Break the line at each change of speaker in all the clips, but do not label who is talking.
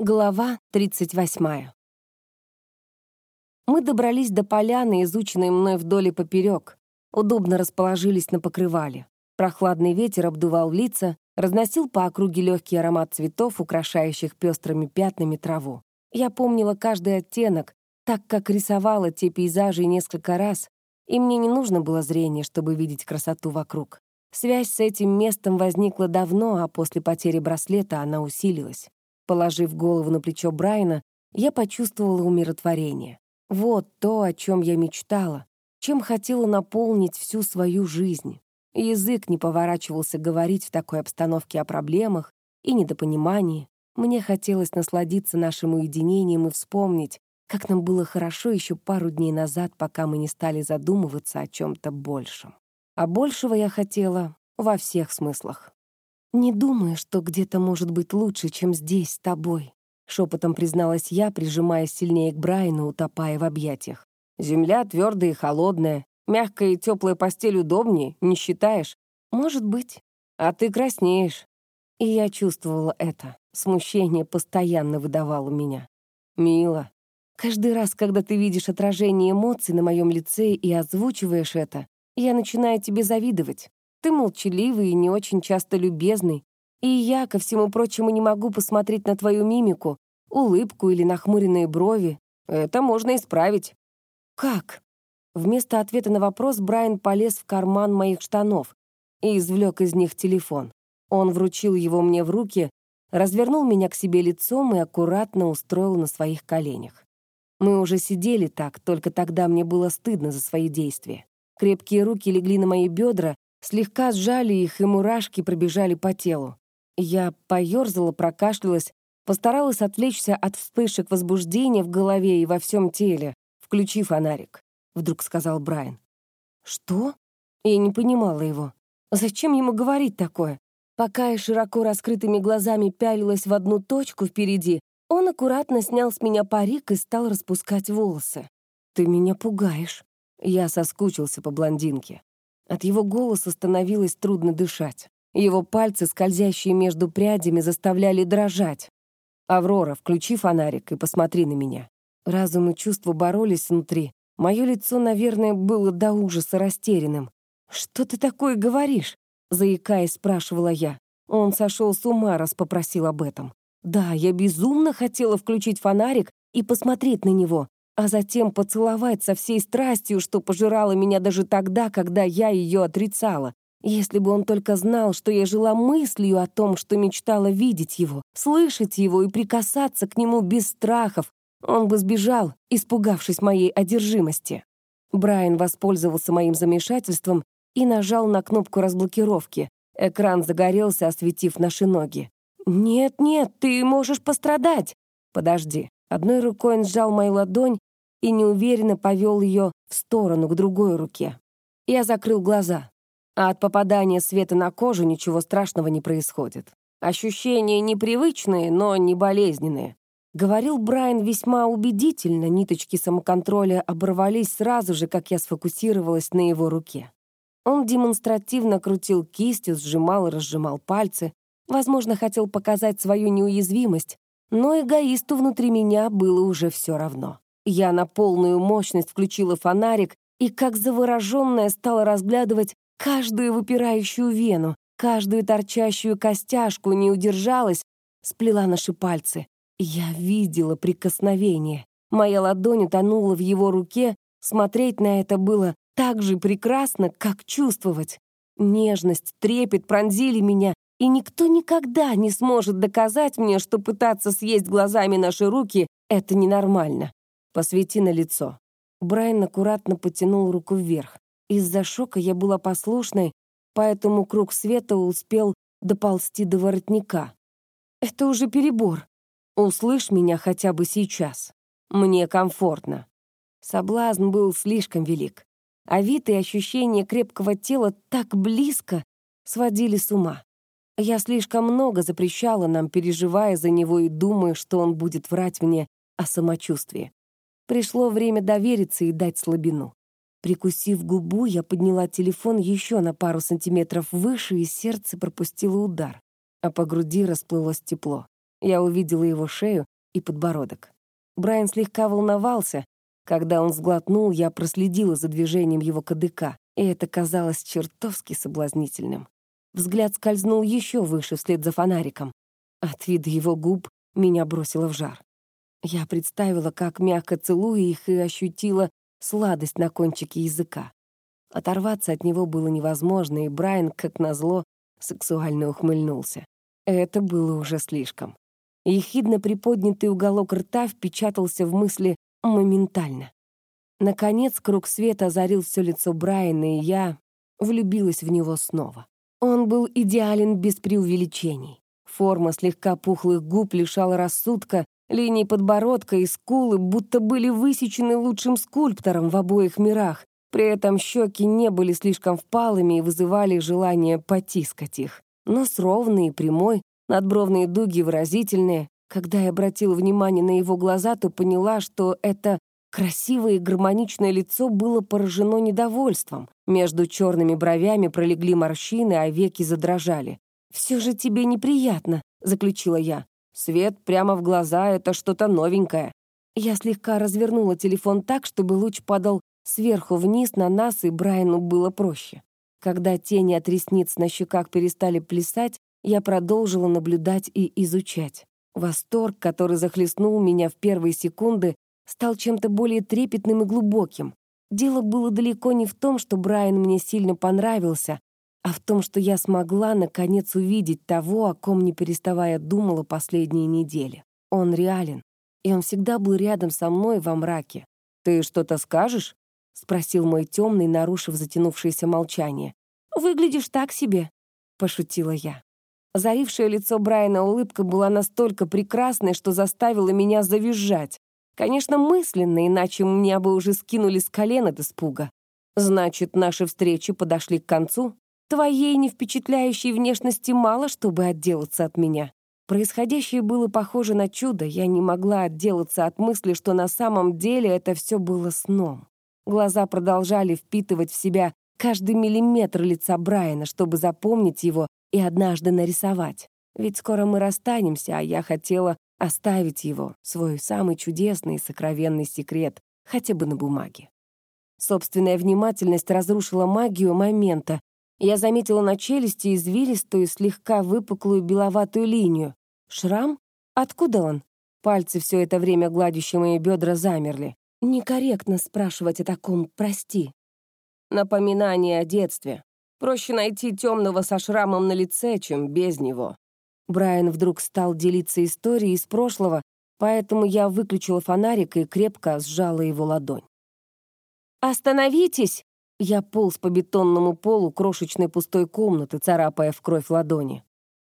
Глава 38. Мы добрались до поляны, изученной мной вдоль и поперек. Удобно расположились на покрывале. Прохладный ветер обдувал лица, разносил по округе легкий аромат цветов, украшающих пестрыми пятнами траву. Я помнила каждый оттенок, так как рисовала те пейзажи несколько раз, и мне не нужно было зрение, чтобы видеть красоту вокруг. Связь с этим местом возникла давно, а после потери браслета она усилилась. Положив голову на плечо Брайана, я почувствовала умиротворение. Вот то, о чем я мечтала, чем хотела наполнить всю свою жизнь. Язык не поворачивался говорить в такой обстановке о проблемах и недопонимании. Мне хотелось насладиться нашим уединением и вспомнить, как нам было хорошо еще пару дней назад, пока мы не стали задумываться о чем-то большем. А большего я хотела во всех смыслах. «Не думаю, что где-то может быть лучше, чем здесь, с тобой», — шепотом призналась я, прижимаясь сильнее к Брайану, утопая в объятиях. «Земля твердая и холодная, мягкая и теплая постель удобнее, не считаешь?» «Может быть. А ты краснеешь». И я чувствовала это. Смущение постоянно выдавало меня. «Мило. Каждый раз, когда ты видишь отражение эмоций на моем лице и озвучиваешь это, я начинаю тебе завидовать. Ты молчаливый и не очень часто любезный. И я, ко всему прочему, не могу посмотреть на твою мимику, улыбку или нахмуренные брови. Это можно исправить. Как? Вместо ответа на вопрос Брайан полез в карман моих штанов и извлек из них телефон. Он вручил его мне в руки, развернул меня к себе лицом и аккуратно устроил на своих коленях. Мы уже сидели так, только тогда мне было стыдно за свои действия. Крепкие руки легли на мои бедра, Слегка сжали их, и мурашки пробежали по телу. Я поёрзала, прокашлялась, постаралась отвлечься от вспышек возбуждения в голове и во всем теле. «Включи фонарик», — вдруг сказал Брайан. «Что?» Я не понимала его. Зачем ему говорить такое? Пока я широко раскрытыми глазами пялилась в одну точку впереди, он аккуратно снял с меня парик и стал распускать волосы. «Ты меня пугаешь». Я соскучился по блондинке. От его голоса становилось трудно дышать. Его пальцы, скользящие между прядями, заставляли дрожать. «Аврора, включи фонарик и посмотри на меня». Разум и чувства боролись внутри. Мое лицо, наверное, было до ужаса растерянным. «Что ты такое говоришь?» — заикаясь, спрашивала я. Он сошел с ума, раз попросил об этом. Да, я безумно хотела включить фонарик и посмотреть на него, а затем поцеловать со всей страстью, что пожирала меня даже тогда, когда я ее отрицала. Если бы он только знал, что я жила мыслью о том, что мечтала видеть его, слышать его и прикасаться к нему без страхов, он бы сбежал, испугавшись моей одержимости. Брайан воспользовался моим замешательством и нажал на кнопку разблокировки. Экран загорелся, осветив наши ноги. «Нет, нет, ты можешь пострадать!» «Подожди». Одной рукой он сжал мою ладонь, и неуверенно повел ее в сторону, к другой руке. Я закрыл глаза, а от попадания света на кожу ничего страшного не происходит. Ощущения непривычные, но не болезненные. Говорил Брайан весьма убедительно, ниточки самоконтроля оборвались сразу же, как я сфокусировалась на его руке. Он демонстративно крутил кистью, сжимал и разжимал пальцы, возможно, хотел показать свою неуязвимость, но эгоисту внутри меня было уже все равно. Я на полную мощность включила фонарик и, как завороженная, стала разглядывать каждую выпирающую вену, каждую торчащую костяшку, не удержалась, сплела наши пальцы. Я видела прикосновение. Моя ладонь утонула в его руке, смотреть на это было так же прекрасно, как чувствовать. Нежность, трепет пронзили меня, и никто никогда не сможет доказать мне, что пытаться съесть глазами наши руки — это ненормально. Посвети на лицо». Брайан аккуратно потянул руку вверх. Из-за шока я была послушной, поэтому круг света успел доползти до воротника. «Это уже перебор. Услышь меня хотя бы сейчас. Мне комфортно». Соблазн был слишком велик, а вид и ощущение крепкого тела так близко сводили с ума. Я слишком много запрещала нам, переживая за него и думая, что он будет врать мне о самочувствии. Пришло время довериться и дать слабину. Прикусив губу, я подняла телефон еще на пару сантиметров выше, и сердце пропустило удар, а по груди расплылось тепло. Я увидела его шею и подбородок. Брайан слегка волновался. Когда он сглотнул, я проследила за движением его кадыка, и это казалось чертовски соблазнительным. Взгляд скользнул еще выше вслед за фонариком. От вида его губ меня бросило в жар. Я представила, как мягко целую их, и ощутила сладость на кончике языка. Оторваться от него было невозможно, и Брайан, как назло, сексуально ухмыльнулся. Это было уже слишком. Ехидно приподнятый уголок рта впечатался в мысли моментально. Наконец, круг света озарил все лицо Брайана, и я влюбилась в него снова. Он был идеален без преувеличений. Форма слегка пухлых губ лишала рассудка, линии подбородка и скулы будто были высечены лучшим скульптором в обоих мирах. При этом щеки не были слишком впалыми и вызывали желание потискать их. Нос ровный и прямой, надбровные дуги выразительные. Когда я обратила внимание на его глаза, то поняла, что это красивое и гармоничное лицо было поражено недовольством. Между черными бровями пролегли морщины, а веки задрожали. «Все же тебе неприятно», — заключила я. «Свет прямо в глаза — это что-то новенькое». Я слегка развернула телефон так, чтобы луч падал сверху вниз на нас, и Брайану было проще. Когда тени от ресниц на щеках перестали плясать, я продолжила наблюдать и изучать. Восторг, который захлестнул меня в первые секунды, стал чем-то более трепетным и глубоким. Дело было далеко не в том, что Брайан мне сильно понравился, а в том, что я смогла, наконец, увидеть того, о ком не переставая думала последние недели. Он реален, и он всегда был рядом со мной во мраке. «Ты что-то скажешь?» — спросил мой темный, нарушив затянувшееся молчание. «Выглядишь так себе», — пошутила я. Зарившее лицо Брайана улыбка была настолько прекрасной, что заставила меня завизжать. Конечно, мысленно, иначе меня бы уже скинули с колен от испуга. Значит, наши встречи подошли к концу? Твоей невпечатляющей внешности мало, чтобы отделаться от меня. Происходящее было похоже на чудо, я не могла отделаться от мысли, что на самом деле это все было сном. Глаза продолжали впитывать в себя каждый миллиметр лица Брайана, чтобы запомнить его и однажды нарисовать. Ведь скоро мы расстанемся, а я хотела оставить его, свой самый чудесный и сокровенный секрет, хотя бы на бумаге. Собственная внимательность разрушила магию момента, я заметила на челюсти извилистую, слегка выпуклую беловатую линию. Шрам? Откуда он? Пальцы все это время гладящие мои бедра замерли. Некорректно спрашивать о таком «прости». Напоминание о детстве. Проще найти темного со шрамом на лице, чем без него. Брайан вдруг стал делиться историей из прошлого, поэтому я выключила фонарик и крепко сжала его ладонь. «Остановитесь!» Я полз по бетонному полу крошечной пустой комнаты, царапая в кровь ладони.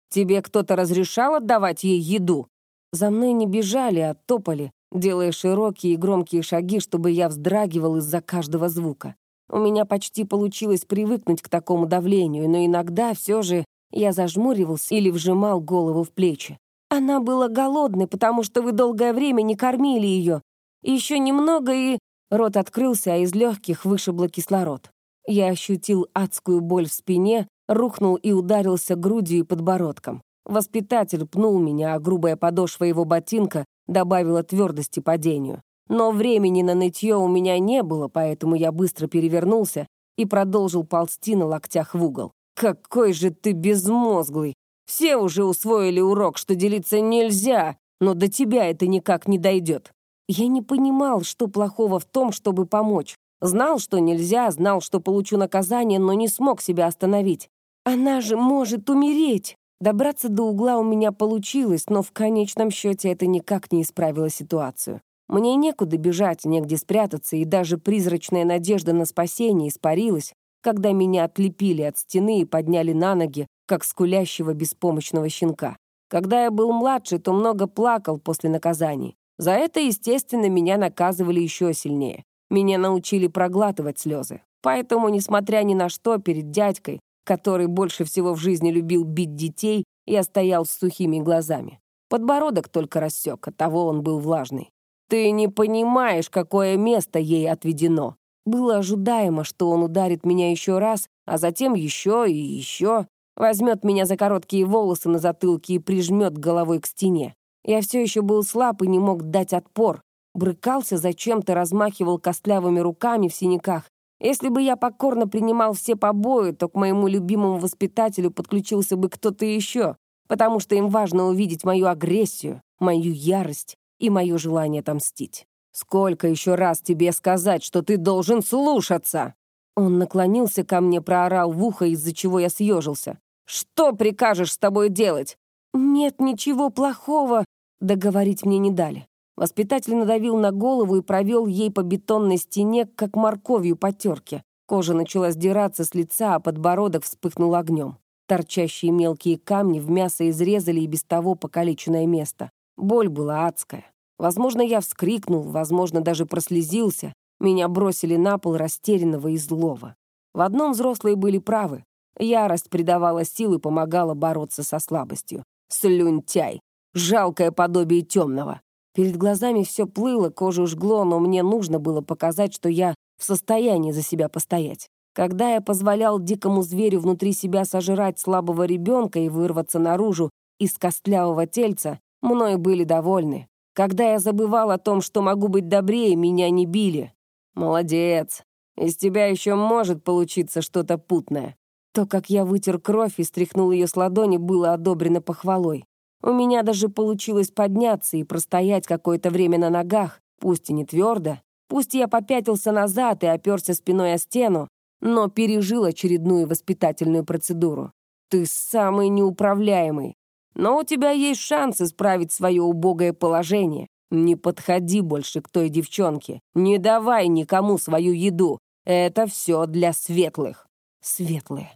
«Тебе кто-то разрешал отдавать ей еду?» За мной не бежали, а топали, делая широкие и громкие шаги, чтобы я вздрагивал из-за каждого звука. У меня почти получилось привыкнуть к такому давлению, но иногда все же я зажмуривался или вжимал голову в плечи. Она была голодной, потому что вы долгое время не кормили ее. Еще немного и... Рот открылся, а из легких вышибло кислород. Я ощутил адскую боль в спине, рухнул и ударился грудью и подбородком. Воспитатель пнул меня, а грубая подошва его ботинка добавила твердости падению. Но времени на нытье у меня не было, поэтому я быстро перевернулся и продолжил ползти на локтях в угол. «Какой же ты безмозглый! Все уже усвоили урок, что делиться нельзя, но до тебя это никак не дойдет. Я не понимал, что плохого в том, чтобы помочь. Знал, что нельзя, знал, что получу наказание, но не смог себя остановить. Она же может умереть. Добраться до угла у меня получилось, но в конечном счете это никак не исправило ситуацию. Мне некуда бежать, негде спрятаться, и даже призрачная надежда на спасение испарилась, когда меня отлепили от стены и подняли на ноги, как скулящего беспомощного щенка. Когда я был младше, то много плакал после наказаний. За это, естественно, меня наказывали еще сильнее. Меня научили проглатывать слезы. Поэтому, несмотря ни на что, перед дядькой, который больше всего в жизни любил бить детей, я стоял с сухими глазами. Подбородок только рассек, оттого он был влажный. «Ты не понимаешь, какое место ей отведено». Было ожидаемо, что он ударит меня еще раз, а затем еще и еще. возьмет меня за короткие волосы на затылке и прижмет головой к стене. Я все еще был слаб и не мог дать отпор. Брыкался, зачем-то размахивал костлявыми руками в синяках. Если бы я покорно принимал все побои, то к моему любимому воспитателю подключился бы кто-то еще, потому что им важно увидеть мою агрессию, мою ярость и мое желание отомстить. «Сколько еще раз тебе сказать, что ты должен слушаться?» Он наклонился ко мне, проорал в ухо, из-за чего я съежился. «Что прикажешь с тобой делать?» «Нет ничего плохого», — договорить мне не дали. Воспитатель надавил на голову и провел ей по бетонной стене, как морковью по терке. Кожа начала сдираться с лица, а подбородок вспыхнул огнем. Торчащие мелкие камни в мясо изрезали и без того покалеченное место. Боль была адская. Возможно, я вскрикнул, возможно, даже прослезился. Меня бросили на пол растерянного и злого. В одном взрослые были правы. Ярость придавала сил и помогала бороться со слабостью. Слюнтяй! Жалкое подобие темного. Перед глазами все плыло, кожу жгло, но мне нужно было показать, что я в состоянии за себя постоять. Когда я позволял дикому зверю внутри себя сожрать слабого ребенка и вырваться наружу из костлявого тельца, мной были довольны. Когда я забывал о том, что могу быть добрее, меня не били. Молодец. Из тебя еще может получиться что-то путное. То, как я вытер кровь и стряхнул ее с ладони, было одобрено похвалой. У меня даже получилось подняться и простоять какое-то время на ногах, пусть и не твердо, пусть я попятился назад и оперся спиной о стену, но пережил очередную воспитательную процедуру. Ты самый неуправляемый. Но у тебя есть шанс исправить свое убогое положение. Не подходи больше к той девчонке. Не давай никому свою еду. Это все для светлых. Светлые.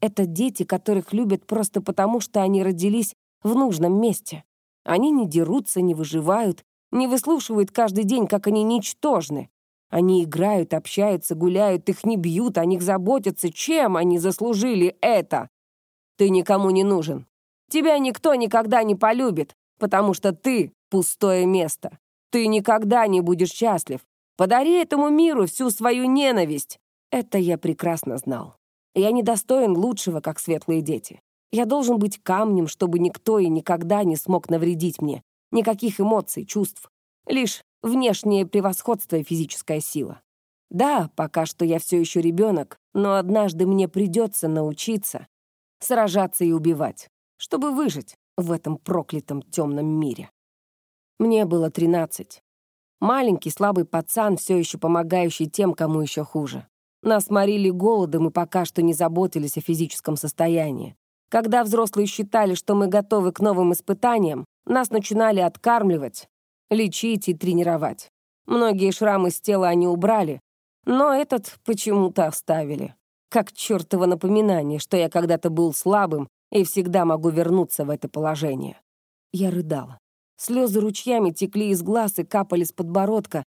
Это дети, которых любят просто потому, что они родились в нужном месте. Они не дерутся, не выживают, не выслушивают каждый день, как они ничтожны. Они играют, общаются, гуляют, их не бьют, о них заботятся. Чем они заслужили это? Ты никому не нужен. Тебя никто никогда не полюбит, потому что ты — пустое место. Ты никогда не будешь счастлив. Подари этому миру всю свою ненависть. Это я прекрасно знал. Я недостоин лучшего, как светлые дети. Я должен быть камнем, чтобы никто и никогда не смог навредить мне. Никаких эмоций, чувств. Лишь внешнее превосходство и физическая сила. Да, пока что я все еще ребенок, но однажды мне придется научиться сражаться и убивать, чтобы выжить в этом проклятом темном мире. Мне было тринадцать. Маленький, слабый пацан, все еще помогающий тем, кому еще хуже. Нас морили голодом и пока что не заботились о физическом состоянии. Когда взрослые считали, что мы готовы к новым испытаниям, нас начинали откармливать, лечить и тренировать. Многие шрамы с тела они убрали, но этот почему-то оставили. Как чертово напоминание, что я когда-то был слабым и всегда могу вернуться в это положение. Я рыдала. Слезы ручьями текли из глаз и капали с подбородка.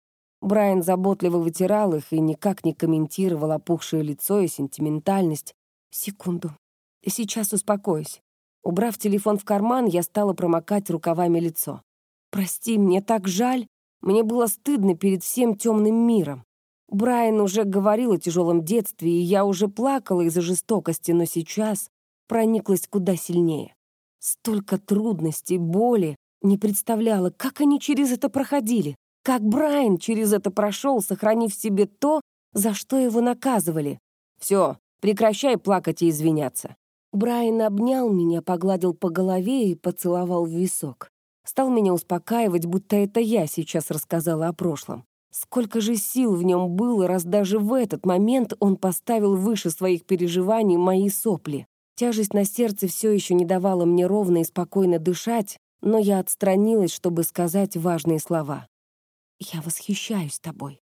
Брайан заботливо вытирал их и никак не комментировал опухшее лицо и сентиментальность. Секунду, Сейчас успокоюсь. Убрав телефон в карман, я стала промокать рукавами лицо. «Прости, мне так жаль. Мне было стыдно перед всем темным миром. Брайан уже говорил о тяжелом детстве, и я уже плакала из-за жестокости, но сейчас прониклась куда сильнее. Столько трудностей, боли. Не представляла, как они через это проходили. Как Брайан через это прошел, сохранив в себе то, за что его наказывали. «Все, прекращай плакать и извиняться. Брайан обнял меня, погладил по голове и поцеловал в висок. Стал меня успокаивать, будто это я сейчас рассказала о прошлом. Сколько же сил в нем было, раз даже в этот момент он поставил выше своих переживаний мои сопли. Тяжесть на сердце все еще не давала мне ровно и спокойно дышать, но я отстранилась, чтобы сказать важные слова. «Я восхищаюсь тобой.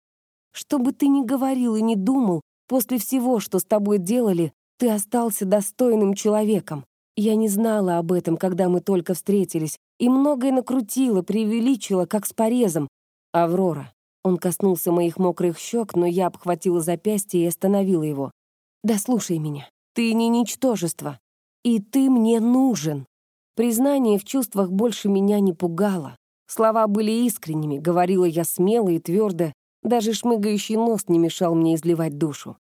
Что бы ты ни говорил и ни думал, после всего, что с тобой делали, ты остался достойным человеком. Я не знала об этом, когда мы только встретились, и многое накрутила, преувеличила, как с порезом. Аврора. Он коснулся моих мокрых щек, но я обхватила запястье и остановила его. «Да слушай меня. Ты не ничтожество. И ты мне нужен». Признание в чувствах больше меня не пугало. Слова были искренними, говорила я смело и твердо, даже шмыгающий нос не мешал мне изливать душу.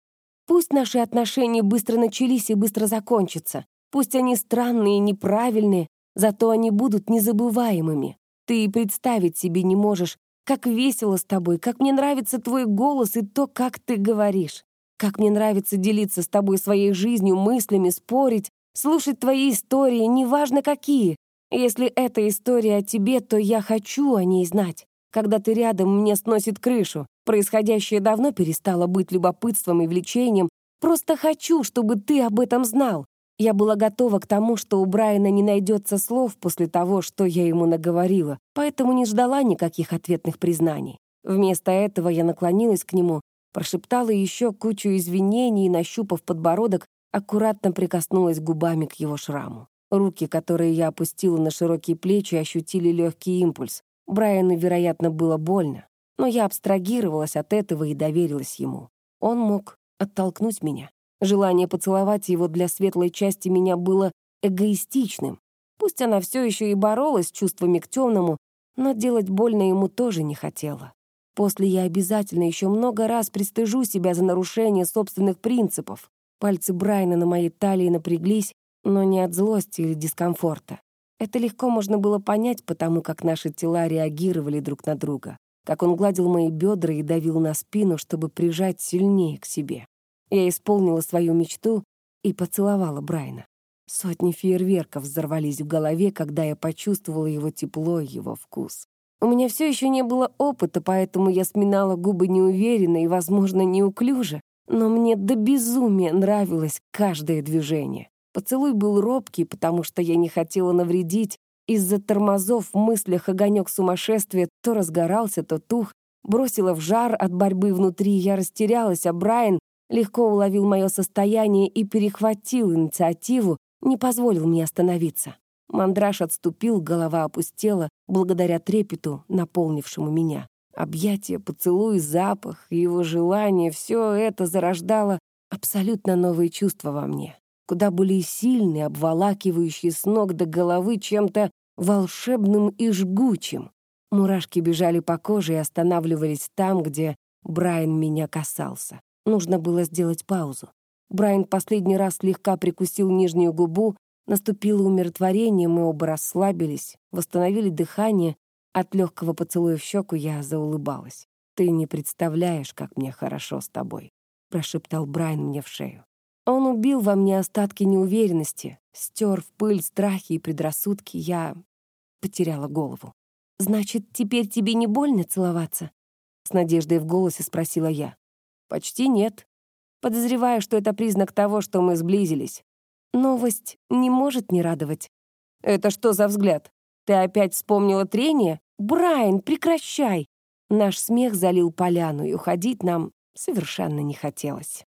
Пусть наши отношения быстро начались и быстро закончатся. Пусть они странные и неправильные, зато они будут незабываемыми. Ты и представить себе не можешь, как весело с тобой, как мне нравится твой голос и то, как ты говоришь. Как мне нравится делиться с тобой своей жизнью, мыслями, спорить, слушать твои истории, неважно какие. Если эта история о тебе, то я хочу о ней знать. Когда ты рядом, мне сносит крышу. Происходящее давно перестало быть любопытством и влечением. Просто хочу, чтобы ты об этом знал. Я была готова к тому, что у Брайана не найдется слов после того, что я ему наговорила, поэтому не ждала никаких ответных признаний. Вместо этого я наклонилась к нему, прошептала еще кучу извинений и, нащупав подбородок, аккуратно прикоснулась губами к его шраму. Руки, которые я опустила на широкие плечи, ощутили легкий импульс. Брайану, вероятно, было больно, но я абстрагировалась от этого и доверилась ему. Он мог оттолкнуть меня. Желание поцеловать его для светлой части меня было эгоистичным. Пусть она все еще и боролась с чувствами к темному, но делать больно ему тоже не хотела. После я обязательно еще много раз пристыжу себя за нарушение собственных принципов. Пальцы Брайана на моей талии напряглись, но не от злости или дискомфорта. Это легко можно было понять, потому как наши тела реагировали друг на друга, как он гладил мои бедра и давил на спину, чтобы прижать сильнее к себе. Я исполнила свою мечту и поцеловала Брайна. Сотни фейерверков взорвались в голове, когда я почувствовала его тепло и его вкус. У меня все еще не было опыта, поэтому я сминала губы неуверенно и, возможно, неуклюже, но мне до безумия нравилось каждое движение. Поцелуй был робкий, потому что я не хотела навредить. Из-за тормозов в мыслях огонек сумасшествия то разгорался, то тух. Бросила в жар от борьбы внутри, я растерялась, а Брайан легко уловил мое состояние и перехватил инициативу, не позволил мне остановиться. Мандраж отступил, голова опустела, благодаря трепету, наполнившему меня. Объятия, поцелуй, запах, его желание — все это зарождало абсолютно новые чувства во мне, куда более сильные, обволакивающие с ног до головы чем-то волшебным и жгучим. Мурашки бежали по коже и останавливались там, где Брайан меня касался. Нужно было сделать паузу. Брайан последний раз слегка прикусил нижнюю губу, наступило умиротворение, мы оба расслабились, восстановили дыхание. От легкого поцелуя в щеку я заулыбалась. «Ты не представляешь, как мне хорошо с тобой», — прошептал Брайан мне в шею. Он убил во мне остатки неуверенности, стер в пыль страхи и предрассудки. Я потеряла голову. «Значит, теперь тебе не больно целоваться?» С надеждой в голосе спросила я. Почти нет. Подозреваю, что это признак того, что мы сблизились. Новость не может не радовать. Это что за взгляд? Ты опять вспомнила трение? Брайан, прекращай! Наш смех залил поляну, и уходить нам совершенно не хотелось.